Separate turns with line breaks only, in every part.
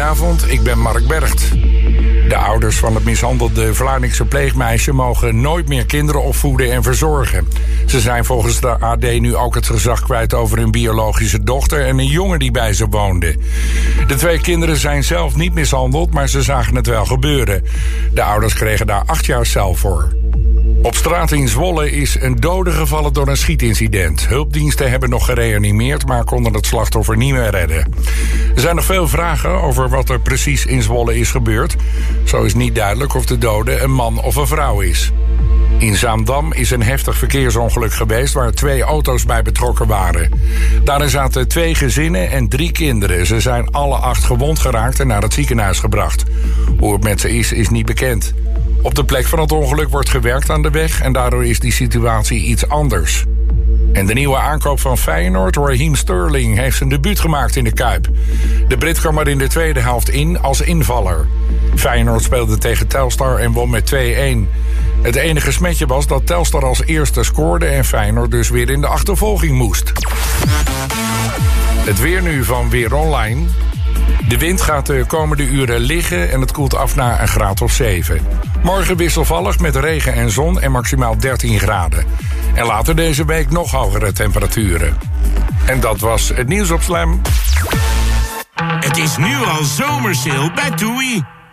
Goedenavond, ik ben Mark Bergt. De ouders van het mishandelde Vlaamse pleegmeisje mogen nooit meer kinderen opvoeden en verzorgen. Ze zijn volgens de AD nu ook het gezag kwijt over hun biologische dochter en een jongen die bij ze woonde. De twee kinderen zijn zelf niet mishandeld, maar ze zagen het wel gebeuren. De ouders kregen daar acht jaar cel voor. Op straat in Zwolle is een dode gevallen door een schietincident. Hulpdiensten hebben nog gereanimeerd, maar konden het slachtoffer niet meer redden. Er zijn nog veel vragen over wat er precies in Zwolle is gebeurd. Zo is niet duidelijk of de dode een man of een vrouw is. In Zaandam is een heftig verkeersongeluk geweest waar twee auto's bij betrokken waren. Daarin zaten twee gezinnen en drie kinderen. Ze zijn alle acht gewond geraakt en naar het ziekenhuis gebracht. Hoe het met ze is, is niet bekend. Op de plek van het ongeluk wordt gewerkt aan de weg en daardoor is die situatie iets anders. En de nieuwe aankoop van Feyenoord, Raheem Sterling, heeft zijn debuut gemaakt in de Kuip. De Brit kwam er in de tweede helft in als invaller. Feyenoord speelde tegen Telstar en won met 2-1. Het enige smetje was dat Telstar als eerste scoorde en Feyenoord dus weer in de achtervolging moest. Het weer nu van Weer Online. De wind gaat de komende uren liggen en het koelt af naar een graad of 7. Morgen wisselvallig met regen en zon en maximaal 13 graden. En later deze week nog hogere temperaturen. En dat was het nieuws op Slam.
Het is nu al zomersale bij TUI.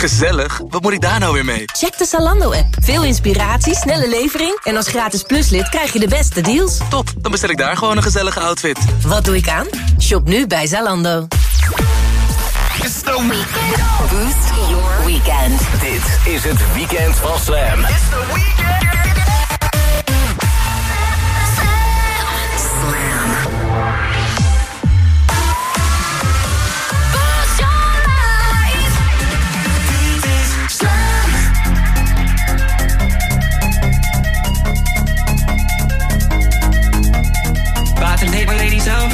Gezellig? Wat moet ik daar nou weer mee?
Check de Zalando-app. Veel inspiratie, snelle levering... en als gratis pluslid krijg je de beste deals.
Top, dan bestel ik daar gewoon een gezellige outfit.
Wat doe ik aan? Shop nu bij Zalando.
It's the weekend. Boost your weekend.
Dit is het weekend van Slam.
It's the weekend.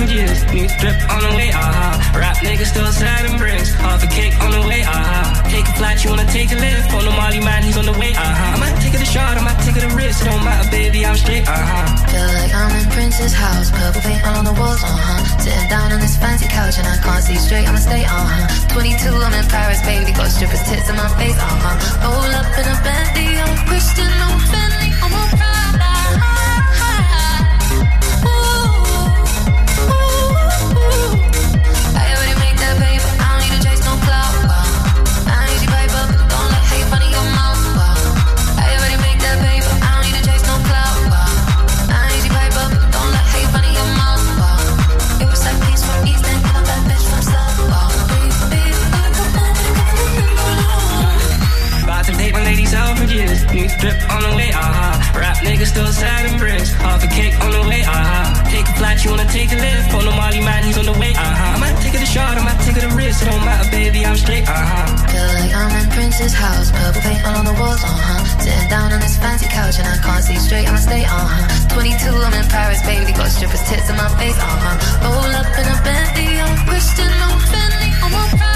Years. New drip on the way, aha. Rap niggas still and bricks. Half a cake on the way, aha. Take a flight, you wanna take a lift. On the Molly man, he's on the way, aha. I might take it a shot, I might take it a risk. It don't matter, baby, I'm straight, aha.
Feel like I'm in Prince's house, purple paint on the walls, uh huh. Sitting down on this fancy couch and I can't see straight, I'ma stay, uh huh. 22, I'm in Paris, baby, got strippers' tits in my face, uh huh. Roll up in a Bentley, I'm Christian, no Bentley, I'm a Prada.
Years. Drip on the way, aha. Rap niggas still sad and bricks. Half a cake on the way, aha. Take a flight, you wanna take a lift. On the Molly man, he's on the way, aha. I might take it a shot, I might take it a risk. It don't matter, baby, I'm straight, aha.
Feel like I'm in Prince's house, purple paint on the walls, uh huh. Sitting down on this fancy couch and I can't see straight, I'ma stay, uh huh. 22, I'm in Paris, baby, got strippers' tits in my face, uh huh. Roll up in a Bentley, I'm Christian, no Bentley, I'm a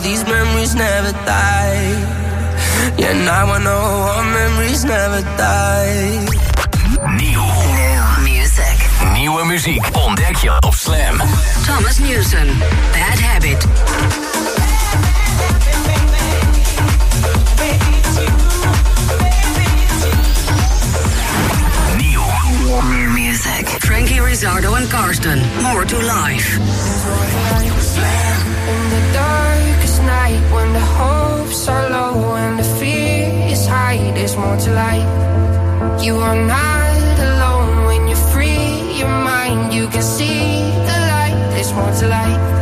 these memories never die. Yeah, now I know our memories never die.
Nieuw.
New music.
Nieuwe muziek ontdek je op Slam.
Thomas Newson, Bad Habit. New music. Frankie Rizzardo and Karsten. More to life.
In the dark night when the hopes are low and the fear is high. There's more to life. You are not alone when you free your mind. You can see the light. There's more to life.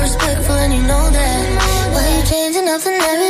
respectful and you know that. Why you changing up the narrative?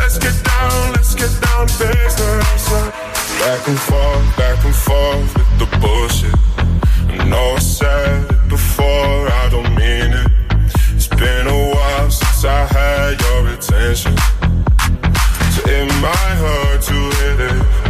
Let's get down, let's get down to business. Uh. Back and forth, back and forth with the bullshit. I know I said it before, I don't mean it. It's been a while since I had your attention. So it might hurt to hit it.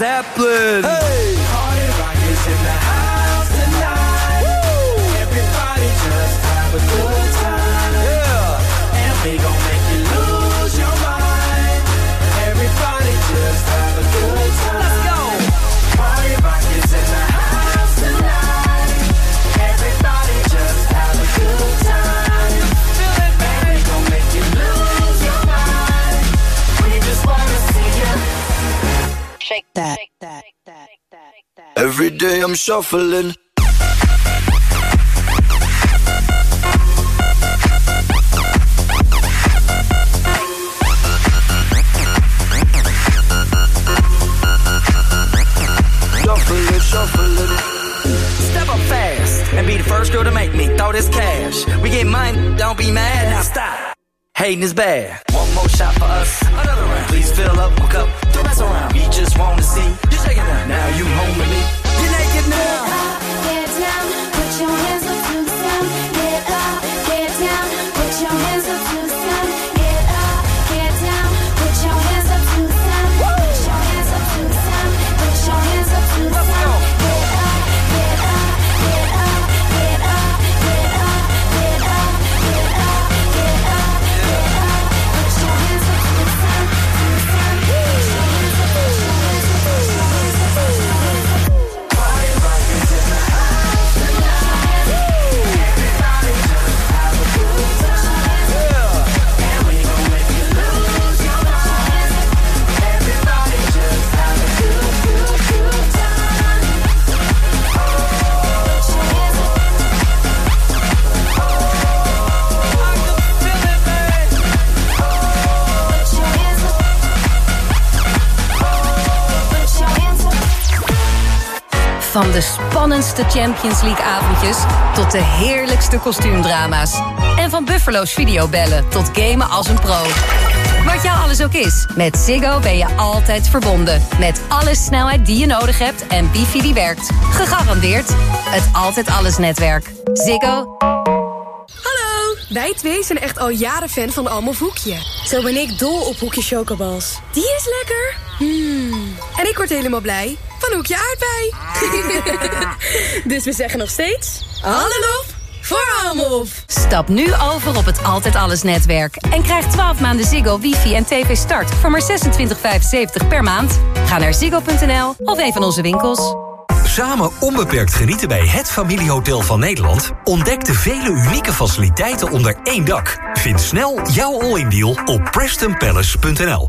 Zeppelin. Hey, We get mine, don't be mad. Now stop. Hating is bad. One more shot for us. Another round. Please fill up my cup. Don't mess around. We just wanna see you shaking down. Now you home with me it now.
Van de spannendste Champions League avondjes tot de heerlijkste kostuumdrama's. En van Buffalo's videobellen tot gamen als een pro. Wat jou alles ook is, met Ziggo ben je altijd verbonden. Met alle snelheid die je nodig hebt en wifi die werkt. Gegarandeerd het Altijd Alles netwerk. Ziggo.
Hallo! Wij twee zijn echt al jaren fan van allemaal Hoekje. Zo ben ik dol op Hoekje Chocobals. Die is lekker! Hmm. En ik word helemaal blij een hoekje aardbei. dus we zeggen nog steeds... Hallelof voor Almof.
Stap nu over op het Altijd Alles netwerk. En krijg 12 maanden Ziggo, wifi en tv start voor maar 26,75 per maand. Ga naar ziggo.nl of een van onze winkels.
Samen onbeperkt genieten bij het familiehotel van Nederland? Ontdek de vele unieke faciliteiten onder één dak. Vind snel jouw all-in deal op PrestonPalace.nl.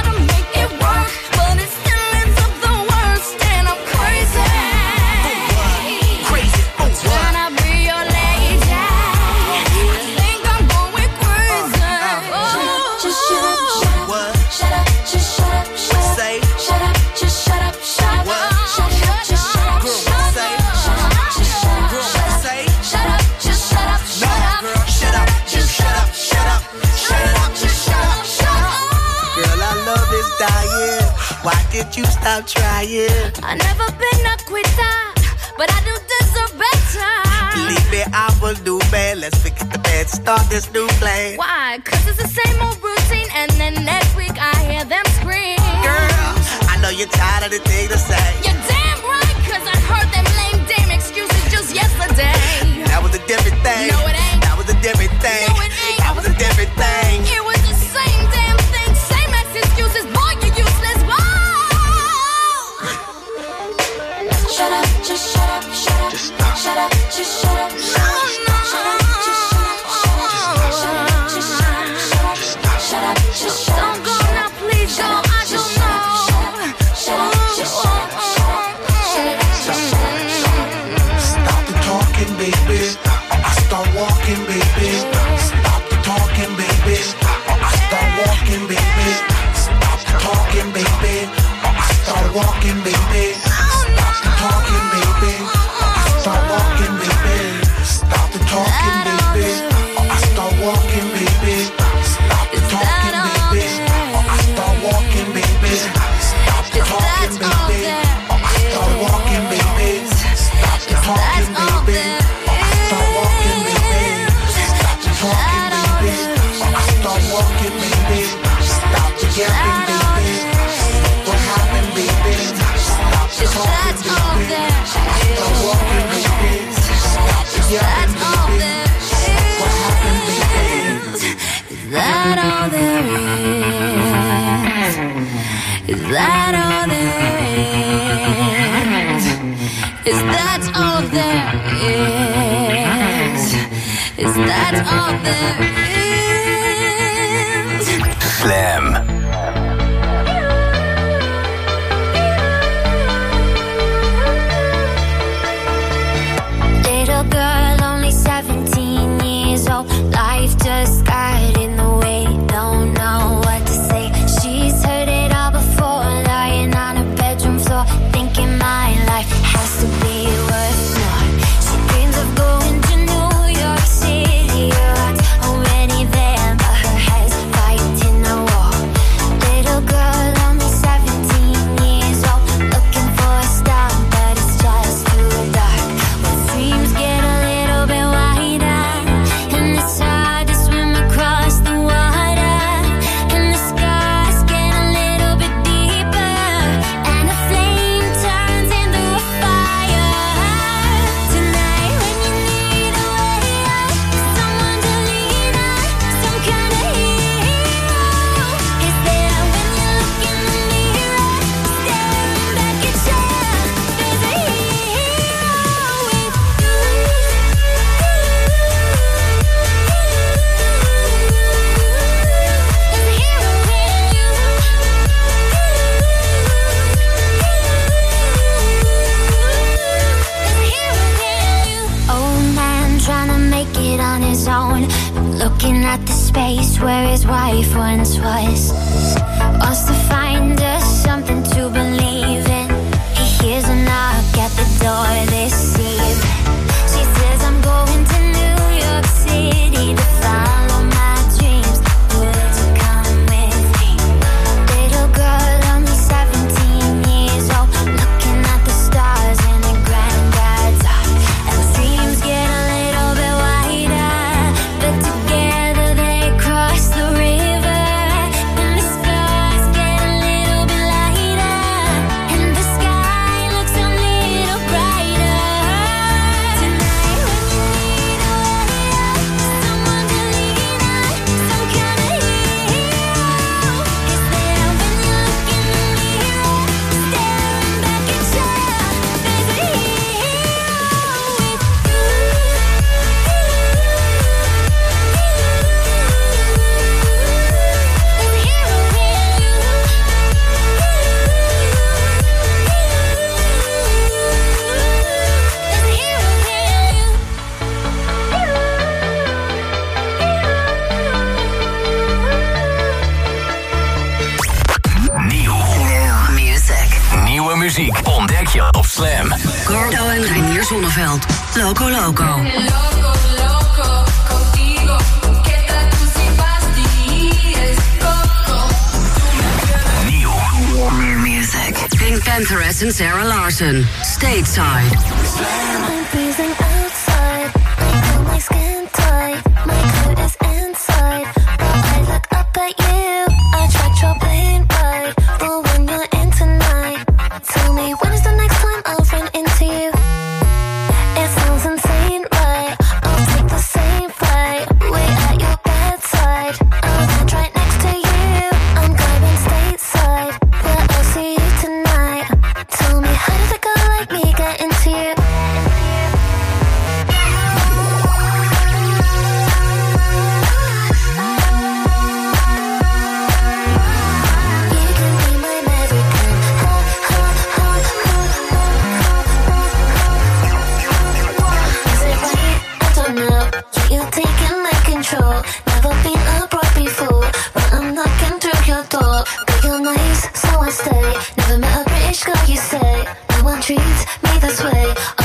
stop trying?
I never been a quitter, but I do deserve better.
Believe me, I will do bad. Let's forget the bad, start this new plan.
Why? Cause it's the same old routine, and then next week I hear them scream.
Girl, I know you're tired of the thing to say.
You're damn right, cause I heard them lame damn excuses
door. But you're nice, so I stay. Never met a British girl, you say. No one treats me this way.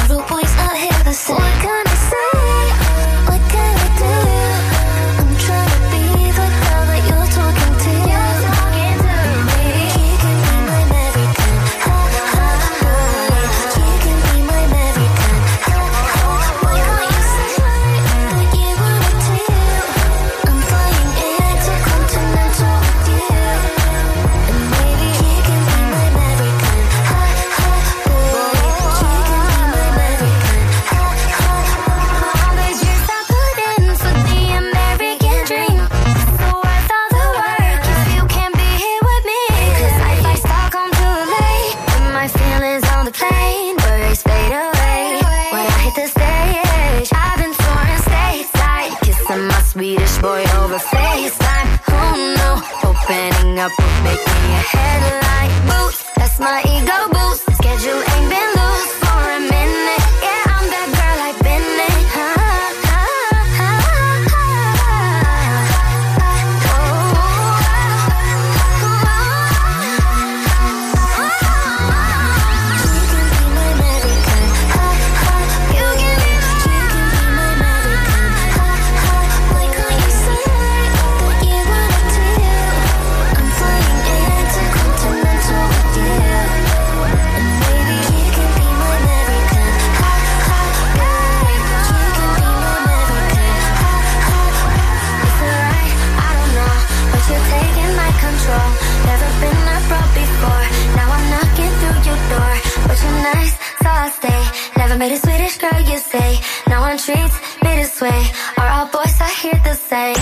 Someone treats me this way. Are our boys I hear the same?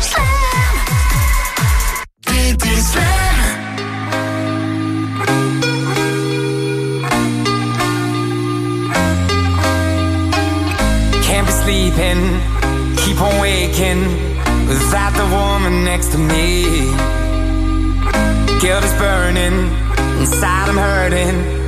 Slam BD Slam
Can't be sleeping Keep on waking Without the woman next to me. Guilt is burning Inside I'm hurting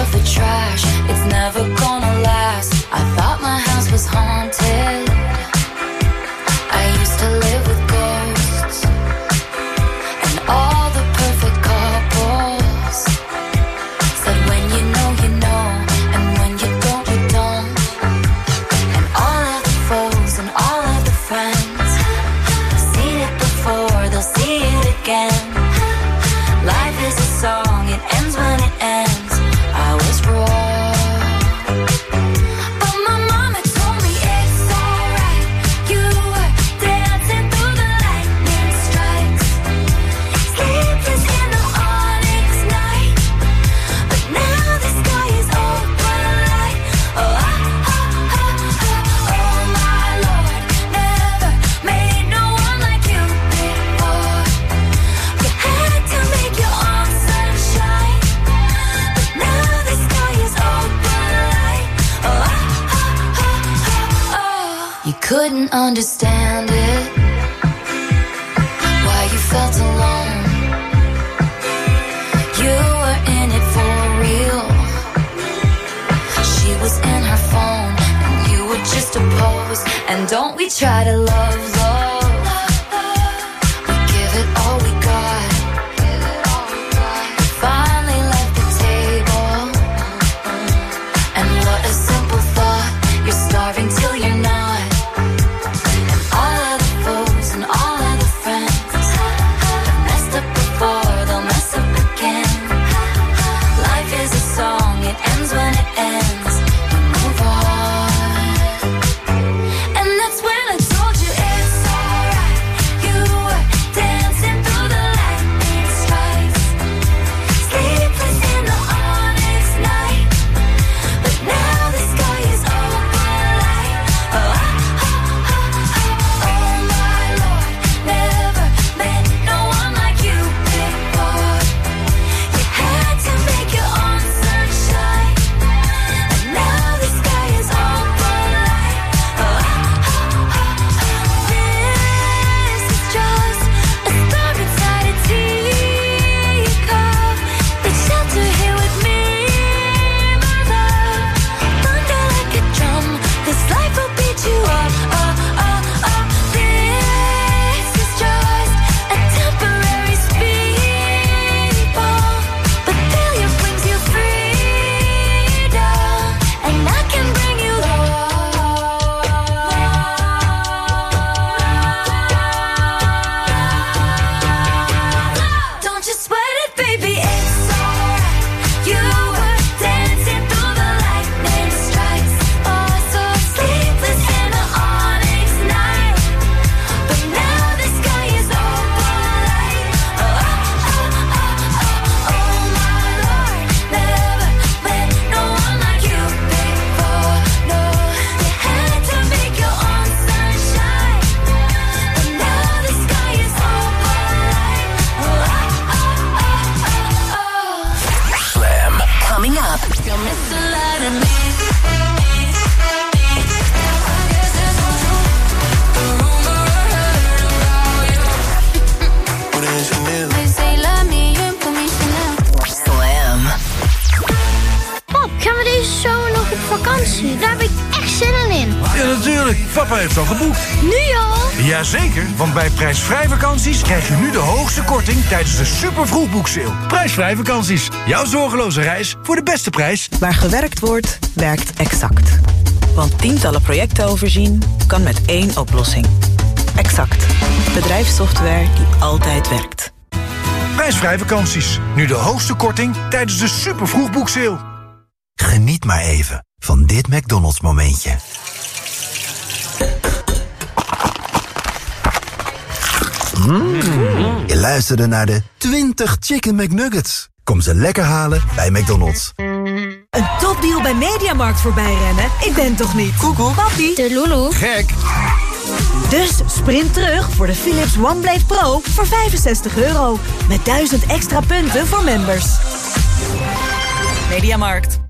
of the trash. It's never gonna last. I thought my house was haunted.
Vakantie, daar heb ik echt zin in.
Ja, natuurlijk. Papa heeft al geboekt.
Nu al?
Jazeker, want bij prijsvrij vakanties krijg je nu de hoogste korting tijdens de super vroegboekseil. Prijsvrij vakanties. Jouw zorgeloze reis voor de beste prijs.
Waar gewerkt wordt, werkt Exact. Want tientallen projecten overzien kan met één oplossing. Exact. Bedrijfssoftware die altijd werkt.
Prijsvrij vakanties. Nu de hoogste korting tijdens de super vroegboekseil.
Geniet maar even van dit McDonald's momentje. Mm. Je luisterde naar de 20 Chicken McNuggets. Kom ze lekker halen bij McDonald's.
Een topdeal bij Mediamarkt voorbij rennen? Ik ben toch niet? Google. Papi.
De Lulu.
Gek.
Dus sprint terug voor de Philips OneBlade Pro voor 65 euro. Met 1000 extra punten voor members. Mediamarkt.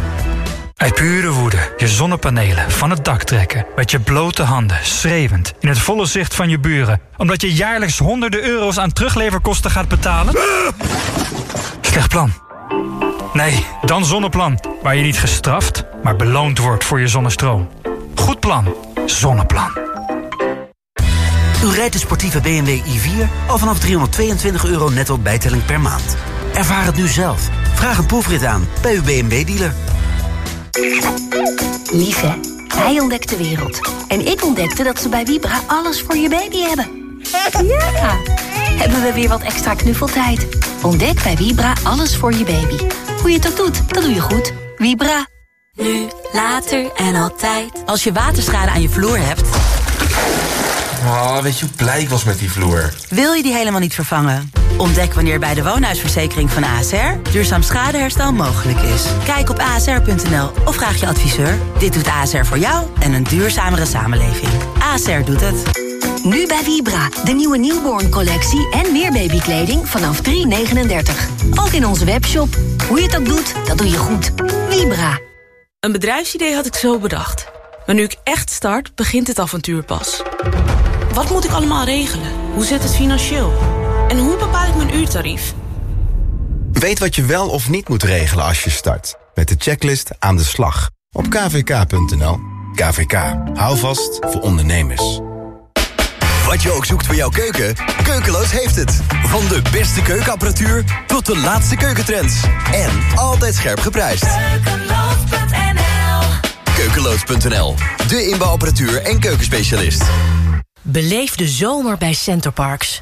Uit pure woede je zonnepanelen van het dak trekken. Met je blote handen, schreeuwend, in het volle zicht van je buren. Omdat je jaarlijks honderden euro's aan terugleverkosten gaat betalen? Slecht plan. Nee, dan Zonneplan. Waar je niet gestraft, maar beloond wordt voor je zonnestroom. Goed plan. Zonneplan.
U rijdt de sportieve BMW i4 al vanaf 322 euro netto bijtelling per maand. Ervaar het nu zelf. Vraag een proefrit aan bij uw BMW-dealer.
Lief hè? Hij ontdekt de wereld. En ik ontdekte dat ze bij Vibra alles voor je baby hebben. Ja! Hebben we weer wat extra knuffeltijd. Ontdek bij Vibra alles voor je baby. Hoe je het ook doet, dat doe je goed. Vibra.
Nu, later en altijd. Als je waterschade aan je vloer hebt...
Oh, weet je hoe blij ik was met die vloer?
Wil je die helemaal niet vervangen? Ontdek wanneer bij de woonhuisverzekering van ASR duurzaam schadeherstel mogelijk is. Kijk op asr.nl of vraag je adviseur. Dit doet ASR voor jou en een duurzamere samenleving. ASR doet het.
Nu bij Vibra, de nieuwe newborn collectie en meer babykleding vanaf 3,39. Ook in onze webshop. Hoe je het ook doet, dat doe je goed. Vibra.
Een bedrijfsidee had ik zo bedacht. Maar nu ik echt start, begint het avontuur pas. Wat moet ik allemaal regelen? Hoe zit het financieel? En hoe bepaal ik mijn uurtarief?
Weet wat je wel of niet moet regelen als je start. Met de checklist aan de slag. Op kvk.nl. KVK. Hou vast voor ondernemers.
Wat je ook zoekt voor jouw keuken, Keukeloos heeft het. Van de beste keukenapparatuur tot de laatste keukentrends. En altijd scherp geprijsd. Keukeloos.nl, de inbouwapparatuur en keukenspecialist.
Beleef de zomer bij Centerparks.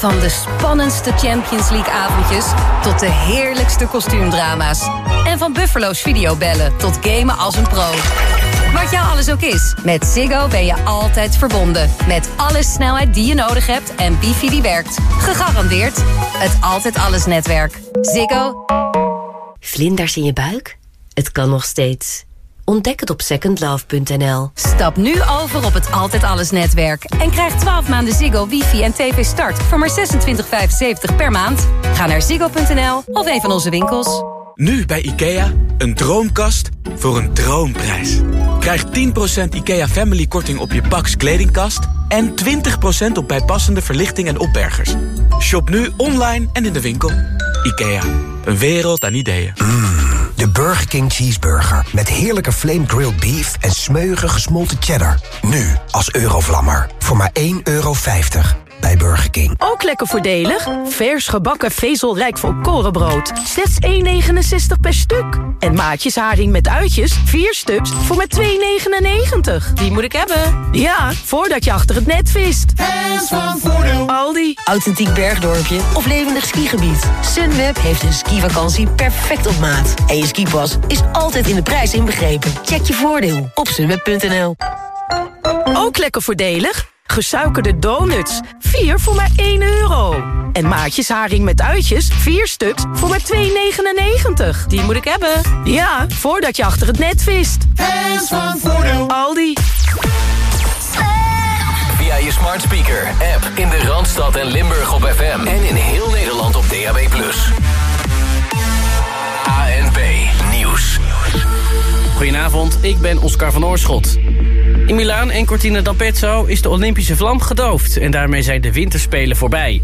Van de spannendste Champions League avondjes tot de heerlijkste kostuumdrama's. En van Buffalo's videobellen tot gamen als een pro. Wat jou alles ook is, met Ziggo ben je altijd verbonden. Met alle snelheid die je nodig hebt en wifi die werkt. Gegarandeerd het Altijd Alles netwerk. Ziggo.
Vlinders in je buik? Het kan nog steeds. Ontdek het op secondlove.nl.
Stap nu over op het Altijd Alles netwerk. En krijg 12 maanden Ziggo, wifi en tv start voor maar 26,75 per maand. Ga naar ziggo.nl of een van onze winkels.
Nu bij IKEA, een droomkast voor een droomprijs. Krijg 10% IKEA Family korting op je Pax kledingkast... en 20% op bijpassende verlichting en opbergers. Shop nu online en in de winkel. IKEA, een wereld aan ideeën.
De Burger King Cheeseburger. Met heerlijke flame grilled beef en smeuige gesmolten cheddar. Nu als Eurovlammer. Voor maar 1,50 euro bij Burger King.
Ook lekker voordelig. Vers gebakken vezelrijk volkorenbrood. Slechts 1,69 per stuk. En maatjes haring met uitjes. 4 stuks voor maar 2,99. Die moet ik hebben. Ja, voordat je achter het net vist.
Hands van Voordeel.
Aldi.
Authentiek bergdorpje of levendig skigebied. Sunweb heeft een skivakantie perfect op maat. En je skipas is altijd in de prijs inbegrepen. Check je voordeel op sunweb.nl.
Ook lekker voordelig. Gesuikerde donuts. 4 voor maar 1 euro. En maatjes haring met uitjes. 4 stuks voor maar 2,99. Die moet ik hebben. Ja, voordat je achter het net vist.
Hands van Voordeel.
Aldi.
Via je smart speaker, app in de Randstad en Limburg op FM. En in heel Nederland op DAB+.
Goedenavond, ik ben Oscar van Oorschot. In Milaan en Cortina d'Ampezzo is de Olympische vlam gedoofd... en daarmee zijn de winterspelen voorbij.